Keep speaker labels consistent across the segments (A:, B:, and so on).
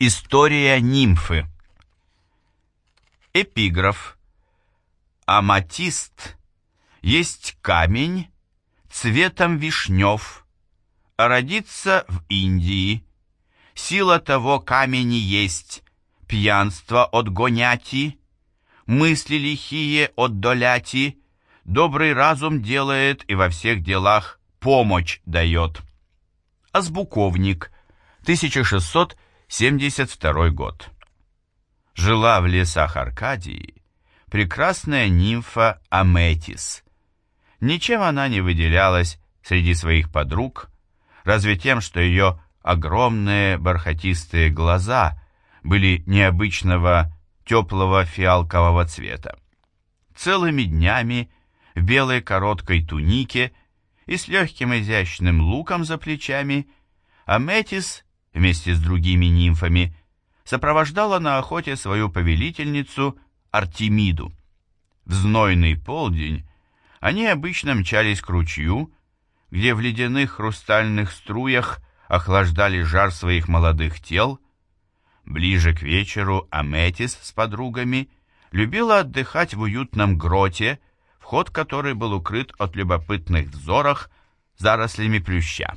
A: История нимфы. Эпиграф. Аматист есть камень цветом вишнев, родится в Индии. Сила того камени есть пьянство от гоняти, мысли лихие от доляти, добрый разум делает и во всех делах помощь дает. Азбуковник, 1600 72 год. Жила в лесах Аркадии прекрасная нимфа Аметис. Ничем она не выделялась среди своих подруг, разве тем, что ее огромные бархатистые глаза были необычного теплого фиалкового цвета. Целыми днями в белой короткой тунике и с легким изящным луком за плечами Аметис вместе с другими нимфами, сопровождала на охоте свою повелительницу Артемиду. В знойный полдень они обычно мчались к ручью, где в ледяных хрустальных струях охлаждали жар своих молодых тел. Ближе к вечеру Аметис с подругами любила отдыхать в уютном гроте, вход которой был укрыт от любопытных взорах зарослями плюща.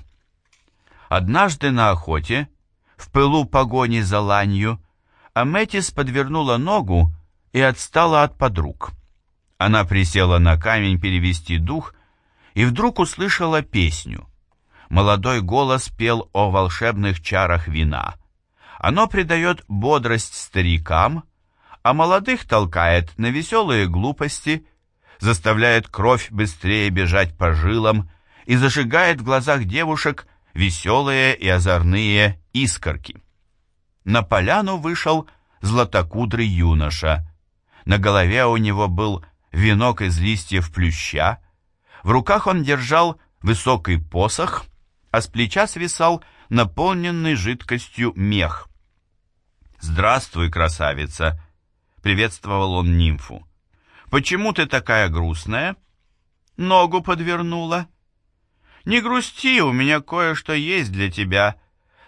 A: Однажды на охоте, в пылу погони за ланью, Аметис подвернула ногу и отстала от подруг. Она присела на камень перевести дух и вдруг услышала песню. Молодой голос пел о волшебных чарах вина. Оно придает бодрость старикам, а молодых толкает на веселые глупости, заставляет кровь быстрее бежать по жилам и зажигает в глазах девушек веселые и озорные искорки. На поляну вышел златокудрый юноша. На голове у него был венок из листьев плюща, в руках он держал высокий посох, а с плеча свисал наполненный жидкостью мех. «Здравствуй, красавица!» — приветствовал он нимфу. «Почему ты такая грустная?» «Ногу подвернула», «Не грусти, у меня кое-что есть для тебя».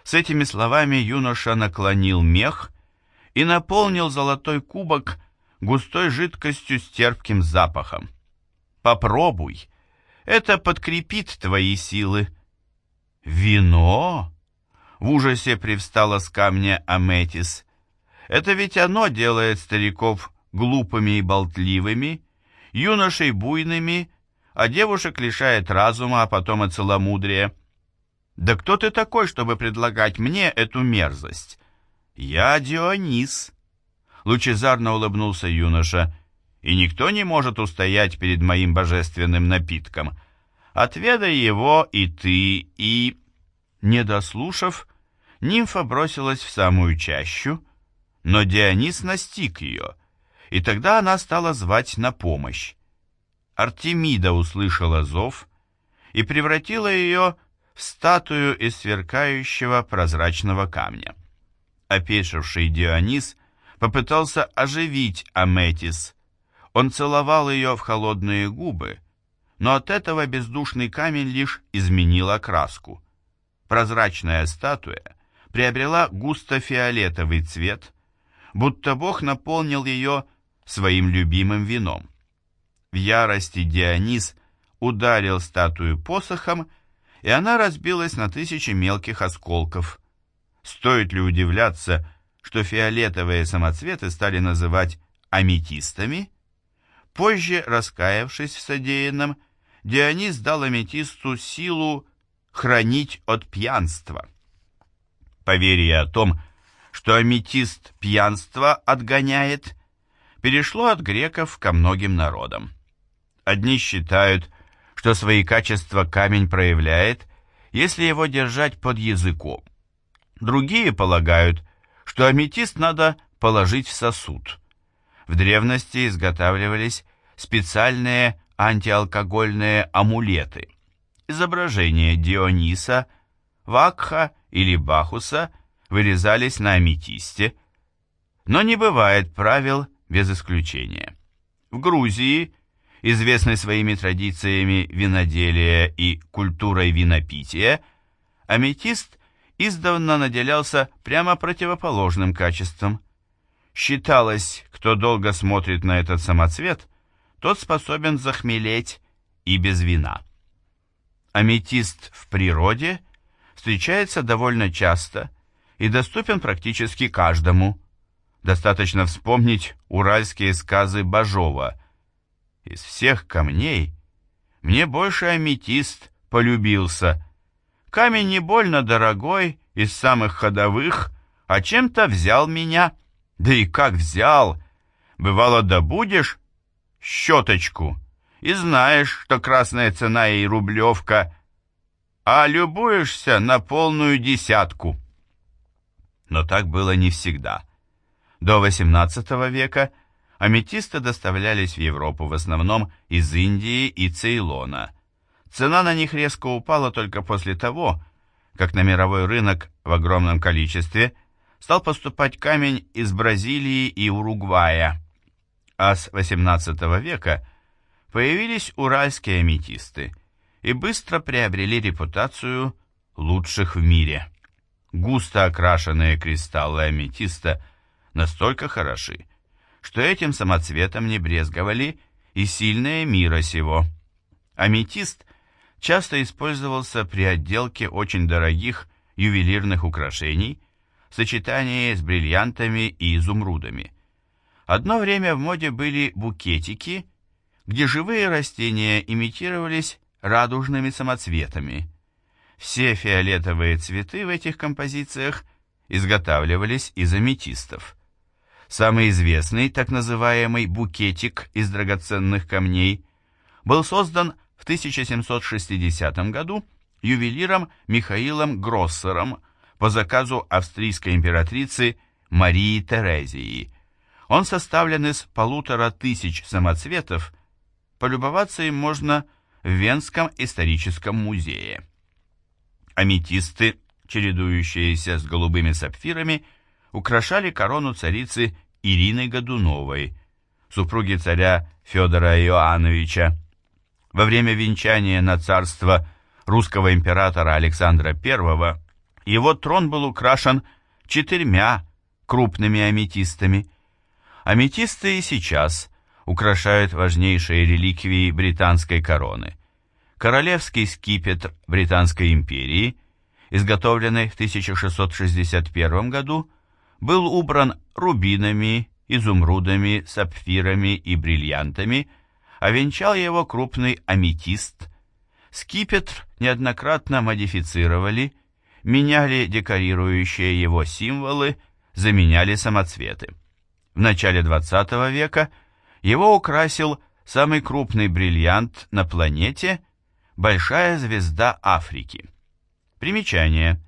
A: С этими словами юноша наклонил мех и наполнил золотой кубок густой жидкостью с терпким запахом. «Попробуй, это подкрепит твои силы». «Вино?» — в ужасе привстала с камня Аметис. «Это ведь оно делает стариков глупыми и болтливыми, юношей буйными а девушек лишает разума, а потом и целомудрия. Да кто ты такой, чтобы предлагать мне эту мерзость? Я Дионис. Лучезарно улыбнулся юноша, и никто не может устоять перед моим божественным напитком. Отведай его и ты, и... Не дослушав, нимфа бросилась в самую чащу, но Дионис настиг ее, и тогда она стала звать на помощь. Артемида услышала зов и превратила ее в статую из сверкающего прозрачного камня. Опешивший Дионис попытался оживить Аметис. Он целовал ее в холодные губы, но от этого бездушный камень лишь изменил окраску. Прозрачная статуя приобрела густо-фиолетовый цвет, будто Бог наполнил ее своим любимым вином. В ярости Дионис ударил статую посохом, и она разбилась на тысячи мелких осколков. Стоит ли удивляться, что фиолетовые самоцветы стали называть аметистами? Позже, раскаявшись в содеянном, Дионис дал аметисту силу хранить от пьянства. Поверье о том, что аметист пьянство отгоняет, перешло от греков ко многим народам. Одни считают, что свои качества камень проявляет, если его держать под языком. Другие полагают, что аметист надо положить в сосуд. В древности изготавливались специальные антиалкогольные амулеты. Изображения Диониса, Вакха или Бахуса вырезались на аметисте, но не бывает правил без исключения. В Грузии – известный своими традициями виноделия и культурой винопития, аметист издавна наделялся прямо противоположным качеством. Считалось, кто долго смотрит на этот самоцвет, тот способен захмелеть и без вина. Аметист в природе встречается довольно часто и доступен практически каждому. Достаточно вспомнить уральские сказы Бажова. Из всех камней мне больше аметист полюбился. Камень не больно дорогой, из самых ходовых, а чем-то взял меня. Да и как взял! Бывало, добудешь щеточку и знаешь, что красная цена и рублевка, а любуешься на полную десятку. Но так было не всегда. До XVIII века аметисты доставлялись в Европу в основном из Индии и Цейлона. Цена на них резко упала только после того, как на мировой рынок в огромном количестве стал поступать камень из Бразилии и Уругвая. А с XVIII века появились уральские аметисты и быстро приобрели репутацию лучших в мире. Густо окрашенные кристаллы аметиста настолько хороши, что этим самоцветом не брезговали и сильные мира сего. Аметист часто использовался при отделке очень дорогих ювелирных украшений в сочетании с бриллиантами и изумрудами. Одно время в моде были букетики, где живые растения имитировались радужными самоцветами. Все фиолетовые цветы в этих композициях изготавливались из аметистов. Самый известный, так называемый букетик из драгоценных камней, был создан в 1760 году ювелиром Михаилом Гроссером по заказу австрийской императрицы Марии Терезии. Он составлен из полутора тысяч самоцветов, полюбоваться им можно в Венском историческом музее. Аметисты, чередующиеся с голубыми сапфирами, украшали корону царицы Ирины Годуновой, супруги царя Федора Иоанновича. Во время венчания на царство русского императора Александра I его трон был украшен четырьмя крупными аметистами. Аметисты и сейчас украшают важнейшие реликвии британской короны. Королевский скипетр Британской империи, изготовленный в 1661 году, был убран рубинами, изумрудами, сапфирами и бриллиантами, а венчал его крупный аметист. Скипетр неоднократно модифицировали, меняли декорирующие его символы, заменяли самоцветы. В начале XX века его украсил самый крупный бриллиант на планете – Большая звезда Африки. Примечание.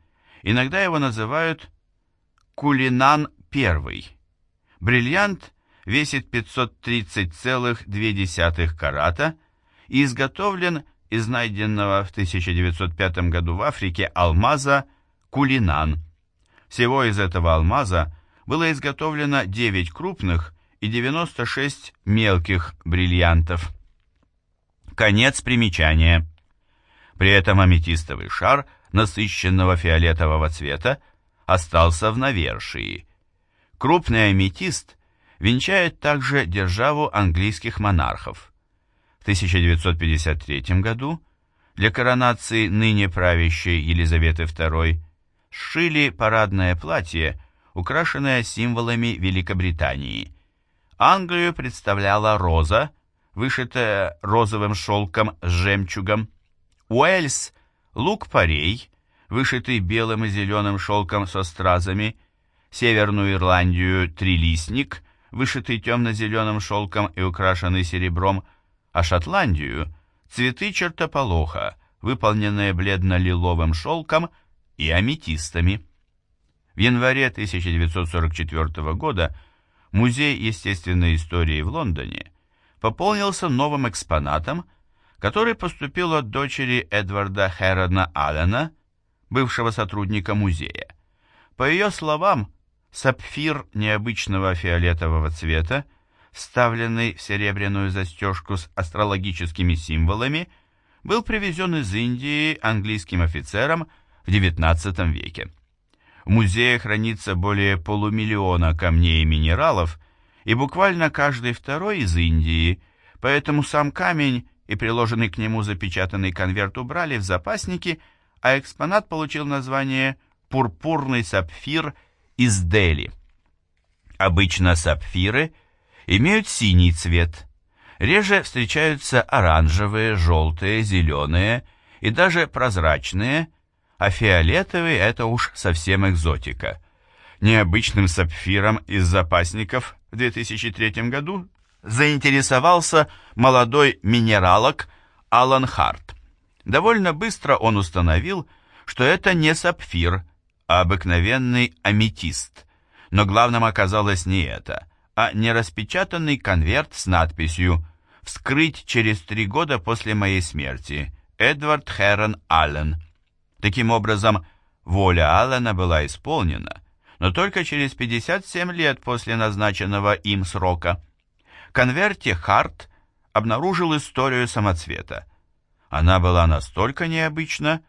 A: Иногда его называют Кулинан I. Бриллиант весит 530,2 карата и изготовлен из найденного в 1905 году в Африке алмаза Кулинан. Всего из этого алмаза было изготовлено 9 крупных и 96 мелких бриллиантов. Конец примечания. При этом аметистовый шар насыщенного фиолетового цвета остался в навершии. Крупный аметист венчает также державу английских монархов. В 1953 году для коронации ныне правящей Елизаветы II сшили парадное платье, украшенное символами Великобритании. Англию представляла роза, вышитая розовым шелком с жемчугом. Уэльс – лук-порей, вышитый белым и зеленым шелком со стразами. Северную Ирландию – трилистник, вышитый темно-зеленым шелком и украшенный серебром. А Шотландию – цветы чертополоха, выполненные бледно-лиловым шелком и аметистами. В январе 1944 года Музей естественной истории в Лондоне пополнился новым экспонатом, который поступил от дочери Эдварда Хэрона Аллена, бывшего сотрудника музея. По ее словам, сапфир необычного фиолетового цвета, вставленный в серебряную застежку с астрологическими символами, был привезен из Индии английским офицером в XIX веке. В музее хранится более полумиллиона камней и минералов, и буквально каждый второй из Индии, поэтому сам камень и приложенный к нему запечатанный конверт убрали в запасники, а экспонат получил название «Пурпурный сапфир из Дели». Обычно сапфиры имеют синий цвет. Реже встречаются оранжевые, желтые, зеленые и даже прозрачные, а фиолетовый – это уж совсем экзотика. Необычным сапфиром из запасников в 2003 году заинтересовался молодой минералог Алан Харт. Довольно быстро он установил, что это не сапфир, а обыкновенный аметист. Но главным оказалось не это, а нераспечатанный конверт с надписью «Вскрыть через три года после моей смерти. Эдвард Хэрон Аллен». Таким образом, воля Аллена была исполнена, но только через 57 лет после назначенного им срока. В конверте Харт обнаружил историю самоцвета. Она была настолько необычна,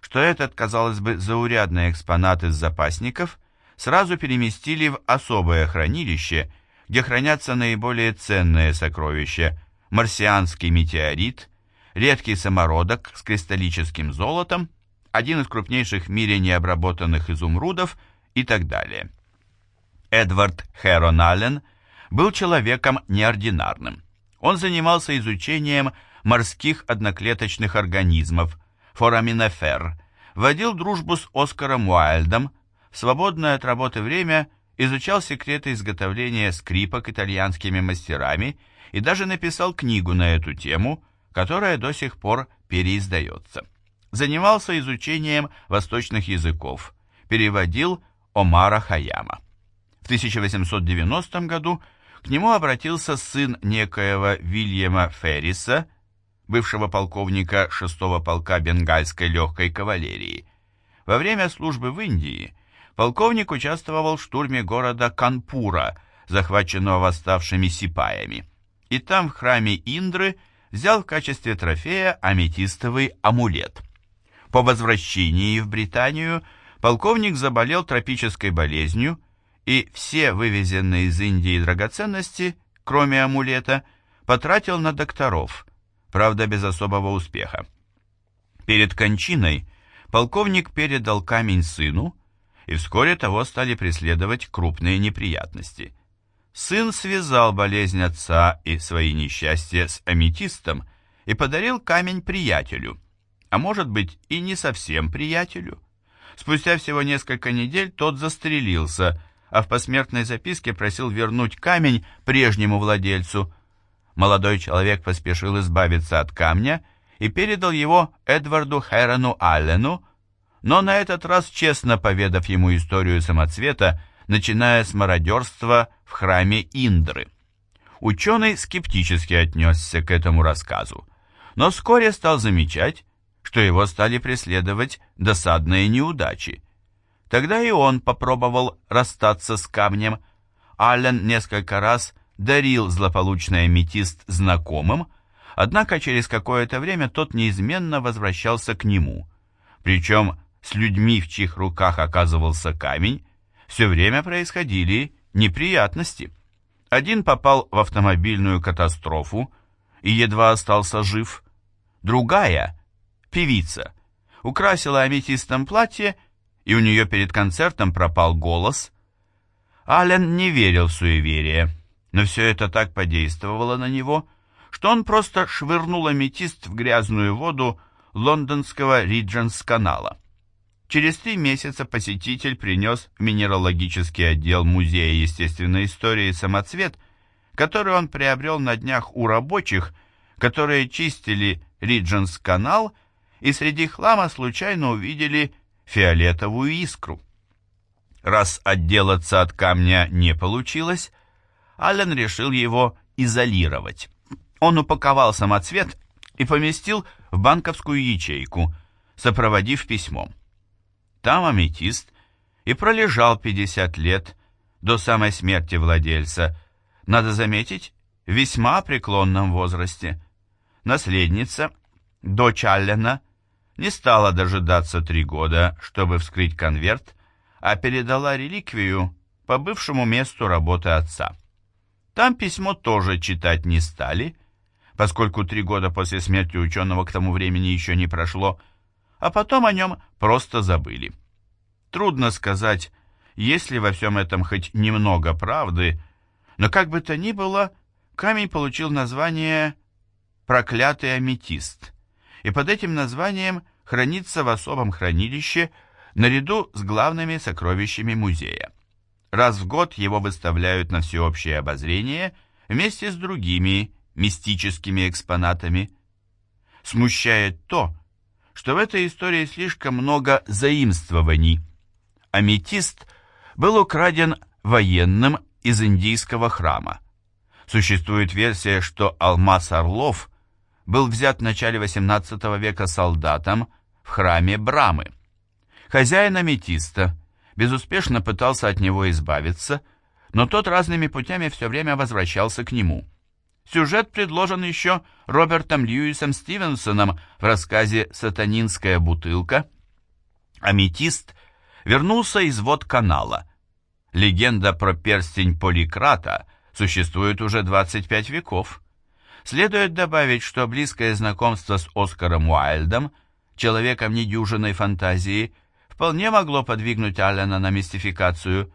A: что этот, казалось бы, заурядный экспонат из запасников сразу переместили в особое хранилище, где хранятся наиболее ценные сокровища – марсианский метеорит, редкий самородок с кристаллическим золотом, один из крупнейших в мире необработанных изумрудов и так далее. Эдвард Хэрон Аллен был человеком неординарным. Он занимался изучением морских одноклеточных организмов, фораминофер, водил дружбу с Оскаром Уайльдом, в свободное от работы время изучал секреты изготовления скрипок итальянскими мастерами и даже написал книгу на эту тему, которая до сих пор переиздается. Занимался изучением восточных языков, переводил Омара Хаяма. В 1890 году к нему обратился сын некоего Вильяма Ферриса, бывшего полковника 6-го полка бенгальской легкой кавалерии. Во время службы в Индии полковник участвовал в штурме города Канпура, захваченного восставшими сипаями, и там в храме Индры взял в качестве трофея аметистовый амулет. По возвращении в Британию полковник заболел тропической болезнью, и все вывезенные из Индии драгоценности, кроме амулета, потратил на докторов, правда без особого успеха. Перед кончиной полковник передал камень сыну, и вскоре того стали преследовать крупные неприятности. Сын связал болезнь отца и свои несчастья с аметистом и подарил камень приятелю, а может быть и не совсем приятелю. Спустя всего несколько недель тот застрелился, а в посмертной записке просил вернуть камень прежнему владельцу. Молодой человек поспешил избавиться от камня и передал его Эдварду Хэрону Аллену, но на этот раз честно поведав ему историю самоцвета, начиная с мародерства в храме Индры. Ученый скептически отнесся к этому рассказу, но вскоре стал замечать, что его стали преследовать досадные неудачи. Тогда и он попробовал расстаться с камнем. Аллен несколько раз дарил злополучный аметист знакомым, однако через какое-то время тот неизменно возвращался к нему. Причем с людьми, в чьих руках оказывался камень, все время происходили неприятности. Один попал в автомобильную катастрофу и едва остался жив. Другая, певица, украсила аметистом платье, и у нее перед концертом пропал голос. Ален не верил в суеверие, но все это так подействовало на него, что он просто швырнул аметист в грязную воду лондонского Ридженс-канала. Через три месяца посетитель принес в минералогический отдел Музея естественной истории самоцвет, который он приобрел на днях у рабочих, которые чистили Ридженс-канал и среди хлама случайно увидели фиолетовую искру. Раз отделаться от камня не получилось, Аллен решил его изолировать. Он упаковал самоцвет и поместил в банковскую ячейку, сопроводив письмом. Там аметист и пролежал 50 лет до самой смерти владельца, надо заметить, в весьма преклонном возрасте. Наследница, дочь Аллена, не стала дожидаться три года, чтобы вскрыть конверт, а передала реликвию по бывшему месту работы отца. Там письмо тоже читать не стали, поскольку три года после смерти ученого к тому времени еще не прошло, а потом о нем просто забыли. Трудно сказать, есть ли во всем этом хоть немного правды, но как бы то ни было, камень получил название «проклятый аметист», и под этим названием хранится в особом хранилище наряду с главными сокровищами музея. Раз в год его выставляют на всеобщее обозрение вместе с другими мистическими экспонатами. Смущает то, что в этой истории слишком много заимствований. Аметист был украден военным из индийского храма. Существует версия, что алмаз Орлов был взят в начале XVIII века солдатом в храме Брамы. Хозяин аметиста безуспешно пытался от него избавиться, но тот разными путями все время возвращался к нему. Сюжет предложен еще Робертом Льюисом Стивенсоном в рассказе «Сатанинская бутылка». Аметист вернулся из вод канала. Легенда про перстень Поликрата существует уже 25 веков. Следует добавить, что близкое знакомство с Оскаром Уайльдом, человеком недюжинной фантазии, вполне могло подвигнуть Аллена на мистификацию.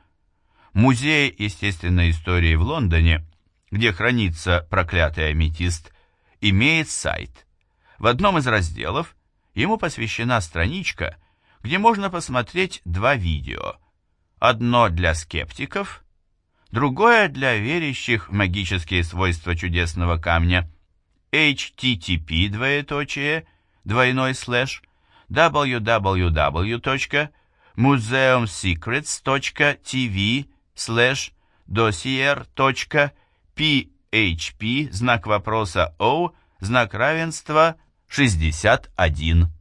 A: Музей естественной истории в Лондоне, где хранится проклятый аметист, имеет сайт. В одном из разделов ему посвящена страничка, где можно посмотреть два видео. Одно для скептиков – другое для верящих в магические свойства чудесного камня http двоеточие двойной слэш www.museumsecrets.tv слэш dossier.php знак вопроса O знак равенства 61